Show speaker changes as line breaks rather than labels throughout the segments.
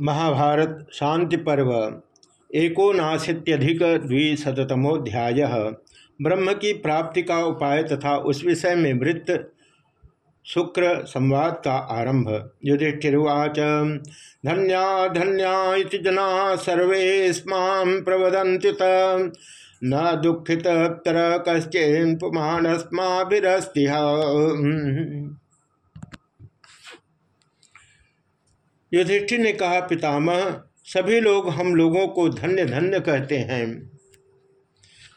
महाभारत शांति पर्व एकोनाशीत्यधिक द्विशतमोध्याय ब्रह्म की प्राप्ति का उपाय तथा उस विषय में वृत्त शुक्र संवाद का आरंभ। युधिष्ठिर्वाच, धन्या धन्या जना, सर्वे स्मां प्रवदन्ति न दुखित कश्चेन पुमानस्माभिरस्ति युधिष्ठिर ने कहा, पितामह, सभी लोग हम लोगों को धन्य धन्य कहते हैं।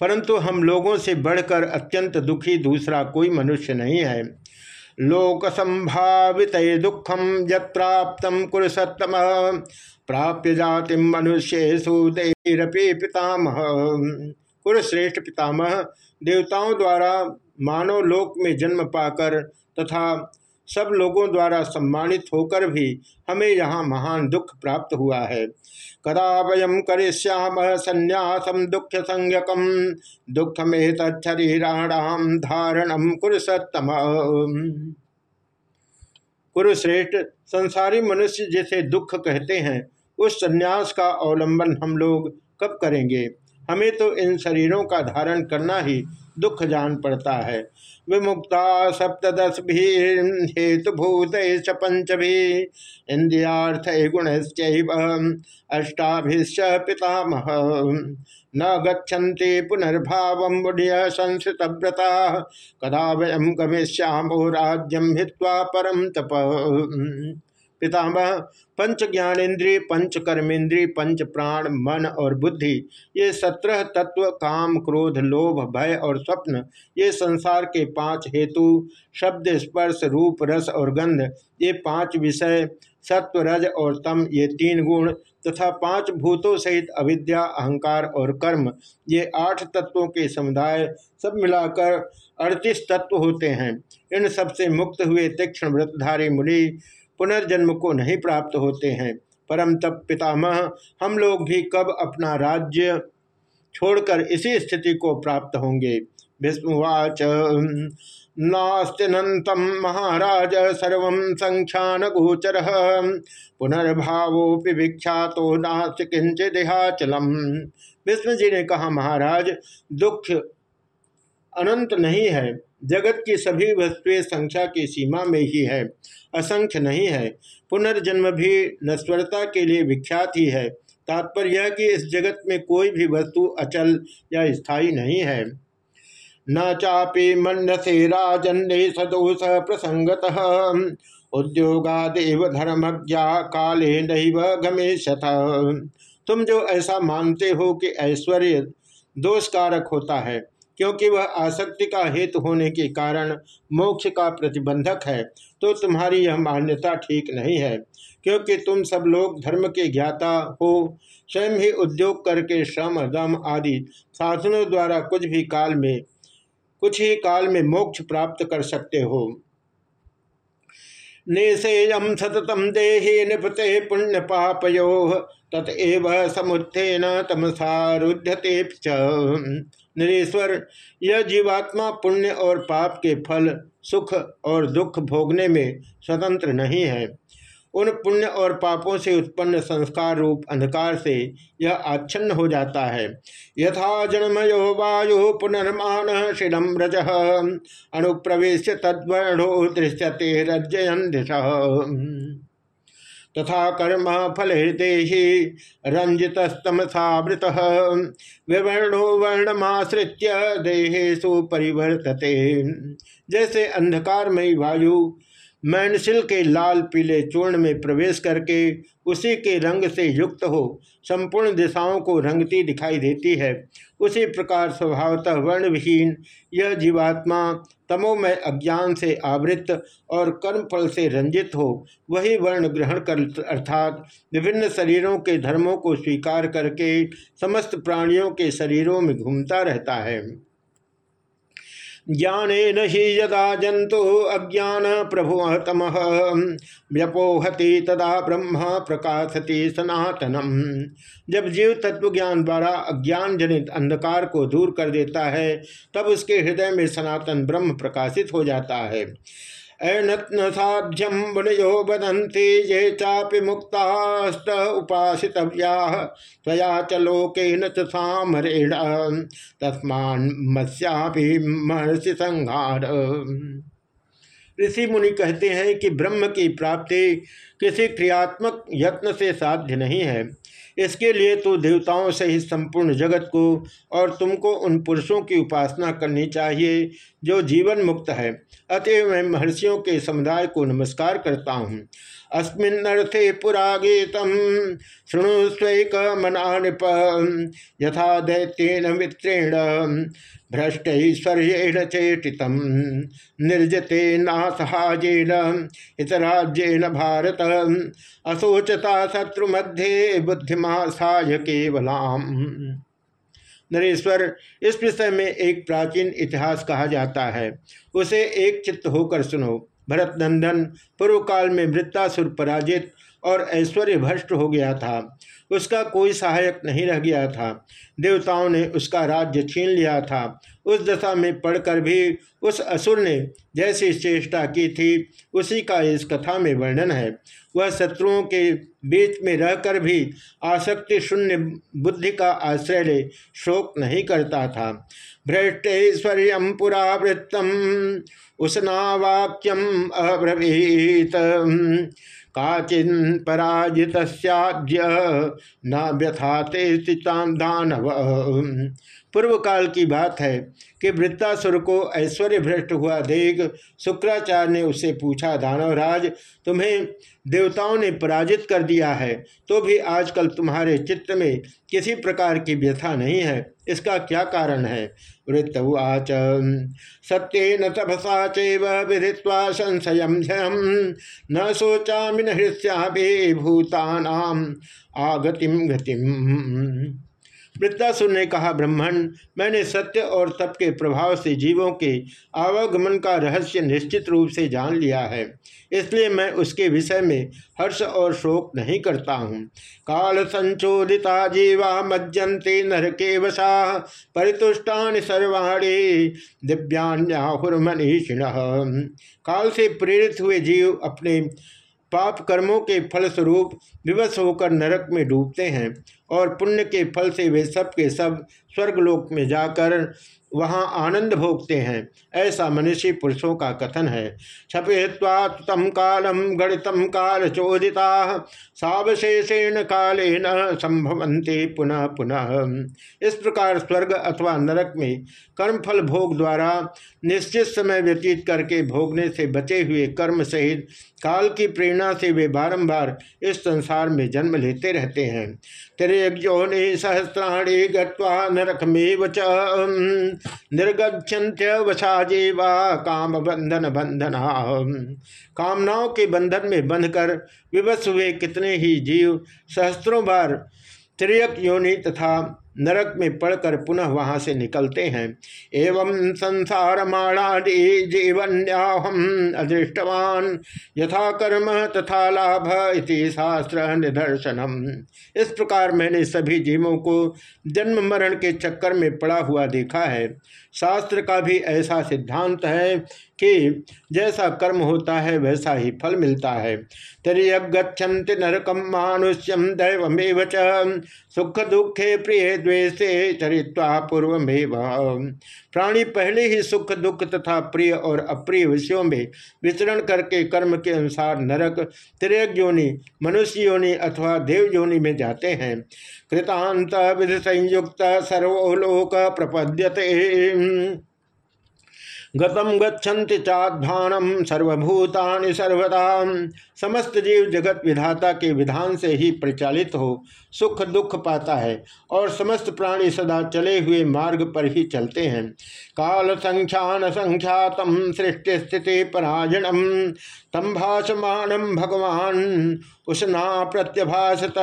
परंतु हम लोगों से बढ़कर अत्यंत दुखी दूसरा कोई मनुष्य नहीं है। लोक संभावित दुखम यप्त कुरसत्तम, प्राप्य जाति मनुष्य सुदेरपि पितामह। कुरश्रेष्ठ पितामह, देवताओं द्वारा मानव लोक में जन्म पाकर तथा सब लोगों द्वारा सम्मानित होकर भी हमें यहाँ महान दुख प्राप्त हुआ है। कदा वयम करिष्याम संन्यासम दुख संज्ञकम दुख में तरीराणाम धारणम कुरुसत्तम। कुरुश्रेष्ठ संसारी मनुष्य जिसे दुख कहते हैं, उस संन्यास का अवलंबन हम लोग कब करेंगे? हमें तो इन शरीरों का धारण करना ही दुख जान पड़ता है। विमुक्ता सप्तश भी हेतुभूत पंच भी इंद्रियार्थ गुण अष्टाभिश्च पितामह। न गच्छन्ति पुनर्भाव मुढ़ संस्कृत व्रता कदा वयम गमिष्यामो राज्यम हित्वा परम तप। पितामह, पंच ज्ञानेन्द्रिय, पंच कर्मेंद्रिय पंच प्राण, मन और बुद्धि, ये सत्रह तत्व, काम, क्रोध, लोभ, भय और स्वप्न, ये संसार के पाँच हेतु, शब्द, स्पर्श, रूप, रस और गंध, ये पाँच विषय, सत्व, रज और तम, ये तीन गुण, तथा पाँच भूतों सहित अविद्या, अहंकार और कर्म, ये आठ तत्वों के समुदाय, सब मिलाकर अड़तीस तत्व होते हैं। इन सबसे मुक्त हुए तीक्ष्ण व्रतधारी मुनि पुनर्जन्म को नहीं प्राप्त होते हैं। परम तप पितामह, हम लोग भी कब अपना राज्य छोड़कर इसी स्थिति को प्राप्त होंगे? भीष्मवाच नास्तिनतम महाराज, सर्व संख्यान गोचर पुनर्भावोपि विख्यातो नास्त किंचिदेहाचलम भीष्म जी ने कहा, महाराज, दुख अनंत नहीं है। जगत की सभी वस्तुएँ संख्या की सीमा में ही है, असंख्य नहीं है। पुनर्जन्म भी नश्वरता के लिए विख्यात ही है। तात्पर्य यह कि इस जगत में कोई भी वस्तु अचल या स्थायी नहीं है। न चापी मनसे राजन्य सदोष प्रसंगत। उद्योगादेव धर्मज्ञा काले नैव गमेशथ तुम जो ऐसा मानते हो कि ऐश्वर्य दोषकारक होता है क्योंकि वह आसक्ति का हेतु होने के कारण मोक्ष का प्रतिबंधक है तो तुम्हारी यह मान्यता ठीक नहीं है। क्योंकि तुम सब लोग धर्म के ज्ञाता हो, स्वयं ही उद्योग करके श्रम दम आदि साधनों द्वारा कुछ भी काल में, कुछ ही काल में मोक्ष प्राप्त कर सकते हो। निषेयम सततम देहे निपते पुण्य पापयो ततएव समुत्थेन तमसारुध्यते नरेश्वर, यह जीवात्मा पुण्य और पाप के फल, सुख और दुख भोगने में स्वतंत्र नहीं है। उन पुण्य और पापों से उत्पन्न संस्कार रूप अंधकार से यह आच्छन्न हो जाता है। यथा जन्मयो वायु पुनर्मान शिलम रज। अनुप्रवेश तद्वर्णो दृश्यते रजयन दिशा। तथा कर्म फल हृदय रंजितस्तमसावृत विवर्णो वर्णमाश्रित्य देहेशु परिवर्तते। जैसे अंधकारमयी वायु मैनसिल के लाल पीले चूर्ण में प्रवेश करके उसी के रंग से युक्त हो, संपूर्ण दिशाओं को रंगती दिखाई देती है। उसी प्रकार स्वभावतः वर्णविहीन, यह जीवात्मा तमोमय अज्ञान से आवृत और कर्मफल से रंजित हो, वही वर्ण ग्रहण कर, अर्थात विभिन्न शरीरों के धर्मों को स्वीकार करके समस्त प्राणियों के शरीरों में घूमता रहता है। ज्ञान ही यदा जंतु अज्ञान प्रभु तम व्यपोहति तदा ब्रह्म प्रकाशति सनातनम। जब जीव तत्व ज्ञान द्वारा अज्ञान जनित अंधकार को दूर कर देता है, तब उसके हृदय में सनातन ब्रह्म प्रकाशित हो जाता है। ऐनत्न साध्यम वनयो बदंती ये चापि मुक्तास्त उपासितव्या। त्वया च लोकेन च सामरेण। महर्षि संहार। ऋषि मुनि कहते हैं कि ब्रह्म की प्राप्ति किसी क्रियात्मक यत्न से साध्य नहीं है। इसके लिए तो देवताओं सहित संपूर्ण जगत को और तुमको उन पुरुषों की उपासना करनी चाहिए जो जीवन मुक्त है। अतएव मैं महर्षियों के समुदाय को नमस्कार करता हूँ। अस्मिन्नर्थे पुरा गीतम शृणुस्वैक मना नृप यथा दैत्येन मित्रेण, भ्रष्टैश्वर्येण चेटित निर्जते नासहाजेन इतराज्येन भारत अशोचता शत्रु मध्य बुद्धिमा साय केवलाम। नरेश्वर इस विषय में एक प्राचीन इतिहास कहा जाता है। उसे एक चित्त होकर सुनो। भरत नंदन पूर्व काल में वृत्तासुर पराजित और ऐश्वर्य भ्रष्ट हो गया था। उसका कोई सहायक नहीं रह गया था। देवताओं ने उसका राज्य छीन लिया था। उस दशा में पढ़कर भी उस असुर ने जैसी चेष्टा की थी, उसी का इस कथा में वर्णन है। वह शत्रुओं के बीच में रहकर भी आसक्ति शून्य बुद्धि का आश्रय ले शोक नहीं करता था। भ्रष्टेश्वर्य पुरावृत्तम उसना वाक्यम अब्रवीत। काचिन पराजित न व्यथाते दानव। पूर्व काल की बात है कि वृत्तासुर को ऐश्वर्य भ्रष्ट हुआ देख शुक्राचार्य ने उससे पूछा, दानवराज, तुम्हें देवताओं ने पराजित कर दिया है तो भी आजकल तुम्हारे चित्त में किसी प्रकार की व्यथा नहीं है। इसका क्या कारण है? वृत्त उच सत्य न तपसा चिधिवा संशय न सोचा न हृष्या भूतानाम आगतिम गतिम। वृत्तासुर ने कहा ब्रह्मण मैंने सत्य और तप के प्रभाव से जीवों के आवागमन का रहस्य निश्चित रूप से जान लिया है। इसलिए मैं उसके विषय में हर्ष और शोक नहीं करता हूँ। काल संचोदिता जीवा मज्जंते नर के वसा परितुष्टान सर्वाणी दिव्याहुर्मनीषिण काल से प्रेरित हुए जीव अपने पाप कर्मों के फलस्वरूप विवश होकर नरक में डूबते हैं। और पुण्य के फल से वे सब के सब स्वर्गलोक में जाकर वहाँ आनंद भोगते हैं। ऐसा मनुष्य पुरुषों का कथन है। छपेत्वात्तम कालम गणितम काल चोदिता। सावशेषेण कालेन संभवंते पुनः पुनः। इस प्रकार स्वर्ग अथवा नरक में कर्मफल भोग द्वारा निश्चित समय व्यतीत करके भोगने से बचे हुए कर्म सहित काल की प्रेरणा से वे बारंबार इस संसार में जन्म लेते रहते हैं। तिरयोनि सहस्राणी गत्वा नरकमेव च। निर्गछन्त्य वशा जीवा काम बंधन बंधना कामनाओं के बंधन में बंधकर विवश हुए कितने ही जीव सहस्त्रों बार त्रियक योनि तथा नरक में पड़कर पुनः वहाँ से निकलते हैं। एवं संसार माणादि जीवन्याहम अदृष्टवान यथा कर्म तथा लाभ इति शास्त्र निदर्शनम। इस प्रकार मैंने सभी जीवों को जन्म मरण के चक्कर में पड़ा हुआ देखा है। शास्त्र का भी ऐसा सिद्धांत है कि जैसा कर्म होता है, वैसा ही फल मिलता है। तिरयगछन्ति नरकम मानुष्यम दैवमेव सुख दुखे प्रिय द्वेषे चरित्वा पूर्वमेव। प्राणी पहले ही सुख, दुख तथा प्रिय और अप्रिय विषयों में विचरण करके कर्म के अनुसार नरक तिरक योनि मनुष्य योनि अथवा देव योनि में जाते हैं। कृतांत विधि संयुक्त सर्वोलोक प्रपद्यते। गतम गच्छन्ति चाध्यानम सर्वभूतानि सर्वदा। समस्त जीव जगत विधाता के विधान से ही प्रचालित हो, सुख दुख पाता है और समस्त प्राणी सदा चले हुए मार्ग पर ही चलते हैं। काल संख्यान संख्यातम सृष्टि स्थिति परायणम, तम भाषमाणम भगवान, उष्णा प्रत्यभाषत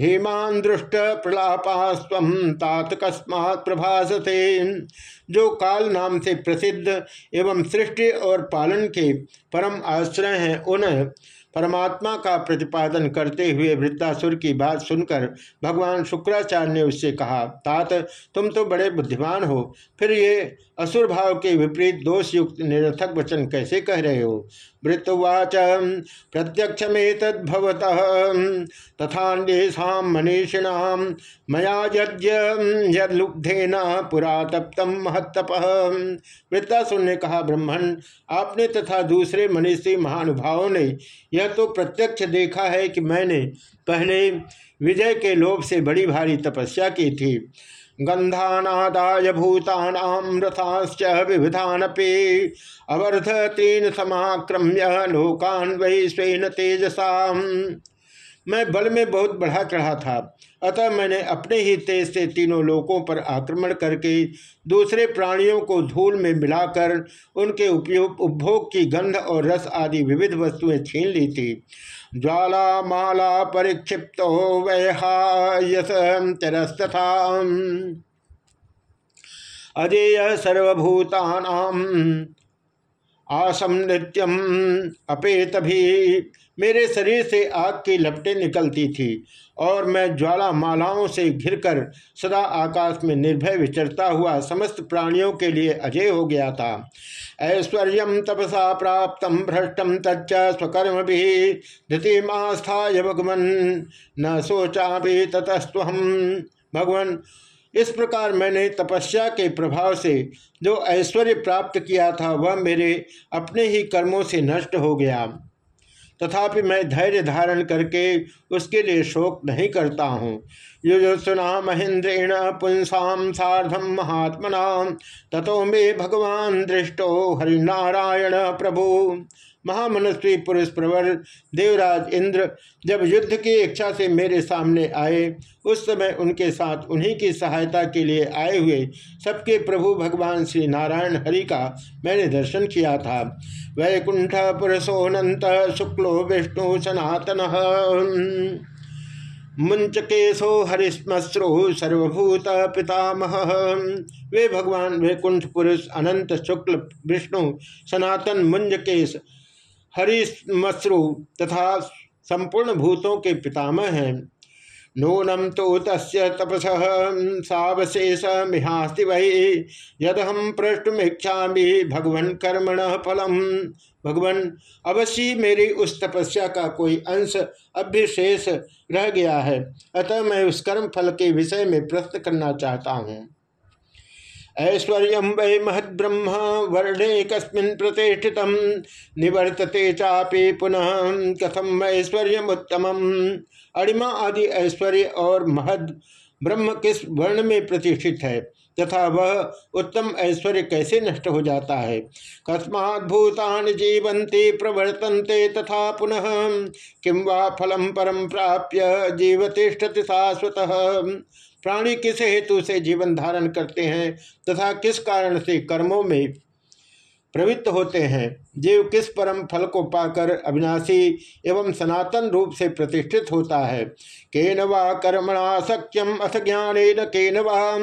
धीमान दृष्ट प्रलापास्व तात कस्मात् प्रभासते। जो काल नाम से प्रसिद्ध एवं सृष्टि और पालन के परम आश्रय हैं। उन परमात्मा का प्रतिपादन करते हुए वृद्धासुर की बात सुनकर भगवान शुक्राचार्य ने उससे कहा, तात, तुम तो बड़े बुद्धिमान हो। फिर ये असुर भाव के विपरीत दोष युक्त निरर्थक वचन कैसे कह रहे हो? वृत्तवाच प्रत्यक्ष में तद्भवत तथा मनीषिणाम मया यज्ञुब्धेन पुरा तप्तम महत्तप वृत्तासुर ने कहा, ब्रह्मण, आपने तथा दूसरे मनीषी महानुभावों ने यह तो प्रत्यक्ष देखा है कि मैंने पहले विजय के लोभ से बड़ी भारी तपस्या की थी। गंधानादाय भूतानाम रथाश्च विविधानपि अवर्ध तीन समाक्रम्य लोकान वही स्वेन तेजसा मैं बल में बहुत बढ़ा चढ़ा था। अतः मैंने अपने ही तेज से तीनों लोकों पर आक्रमण करके दूसरे प्राणियों को धूल में मिलाकर उनके उपयोग उपभोग की गंध और रस आदि विविध वस्तुएँ छीन ली थी। ज्वाला माला परिक्षिप्त वैहायस तिरस्तथा अजेय सर्वभूतानाम आसम नृत्यम अपेत भी मेरे शरीर से आग की लपटें निकलती थी और मैं ज्वाला मालाओं से घिरकर सदा आकाश में निर्भय विचरता हुआ समस्त प्राणियों के लिए अजय हो गया था। ऐश्वर्य तपसा प्राप्त भ्रष्टम तच्च स्वकर्म भी धृतिमास्थाय भगवन। न सोचा भी ततस्व भगवान, इस प्रकार मैंने तपस्या के प्रभाव से जो ऐश्वर्य प्राप्त किया था, वह मेरे अपने ही कर्मों से नष्ट हो गया। तथापि मैं धैर्य धारण करके उसके लिए शोक नहीं करता हूँ। युजुस्ना महेंद्रेण पुंसा साधम महात्मना तथो मे भगवान दृष्टो हरिनारायण प्रभु। महामनस्वी पुरुष प्रवर देवराज इंद्र जब युद्ध की इच्छा से मेरे सामने आए, उस समय उनके साथ उन्हीं की सहायता के लिए आए हुए सबके प्रभु भगवान श्री नारायण हरि का मैंने दर्शन किया था। वैकुंठ पुरुषोनंत शुक्लो विष्णु सनातन मुंचकेशो हरिश्मश्रु सर्वभूत पितामह। वे भगवान वैकुंठ पुरुष अनंत शुक्ल विष्णु सनातन मुंजकेश हरिश्मश्रु तथा संपूर्ण भूतों के पितामह हैं। नूनम तो तस् तपस, सवशेष मिहास्ति वही यद हम प्रष्टुमीक्षा भगवन कर्मण फलम। भगवान, अवश्य मेरी उस तपस्या का कोई अंश अभ्यशेष रह गया है। अतः मैं उस कर्म फल के विषय में प्रश्न करना चाहता हूँ। ऐश्वर्य वै महद्ब्रह्म वर्णे कस्मिन् प्रतिष्ठित, निवर्तते चापि पुनः कथम ऐश्वर्य उत्तम अणिमा आदि ऐश्वर्य और महद ब्रह्म किस वर्ण में प्रतिष्ठित है, तथा वह उत्तम ऐश्वर्य कैसे नष्ट हो जाता है? कस्मात् भूतान जीवंते प्रवर्तन्ते तथा पुनः किं वा फलम परम प्राप्य जीवतिष्ठति शाश्वत। प्राणी किस हेतु से जीवन धारण करते हैं तथा किस कारण से कर्मों में प्रवृत्त होते हैं? जीव किस परम फल को पाकर अविनाशी एवं सनातन रूप से प्रतिष्ठित होता है? केन वा कर्मणा सक्यम अथ ज्ञान केन वा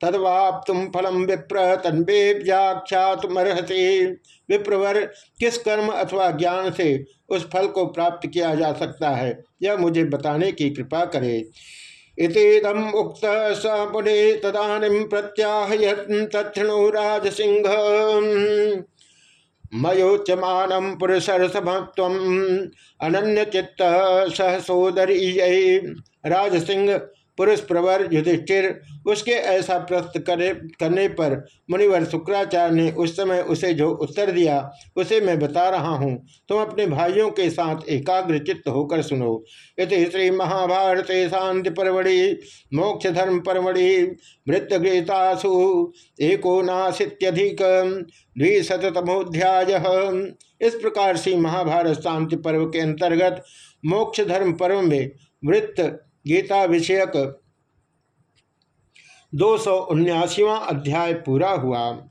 तदवाप तुम फलम विप्र तन्वे व्याख्यातमर्हसे विप्रवर, किस कर्म अथवा ज्ञान से उस फल को प्राप्त किया जा सकता है? यह मुझे बताने की कृपा करे। इतम उक्त स पुणे तदानीम प्रत्याहय तत्णु राजसिंह। मयोच्यमान पुरुषर्षभत्व अनन्य चित्त राज राजसिंह पुरुष प्रवर युधिष्ठिर उसके ऐसा प्रश्न करे, करने पर मुनिवर शुक्राचार्य ने उस समय उसे जो उत्तर दिया, उसे मैं बता रहा हूँ। तुम अपने भाइयों के साथ एकाग्र चित्त होकर सुनो। इति श्री महाभारत शांति परवड़ी, मोक्ष धर्म परवड़ी, वृत्त गीतासु, एकोनाशीत्यधिक द्विशतमोध्याय इस प्रकार से महाभारत शांति पर्व के अंतर्गत मोक्ष धर्म पर्व में वृत्त गीता विषयक दो सौ अध्याय पूरा हुआ।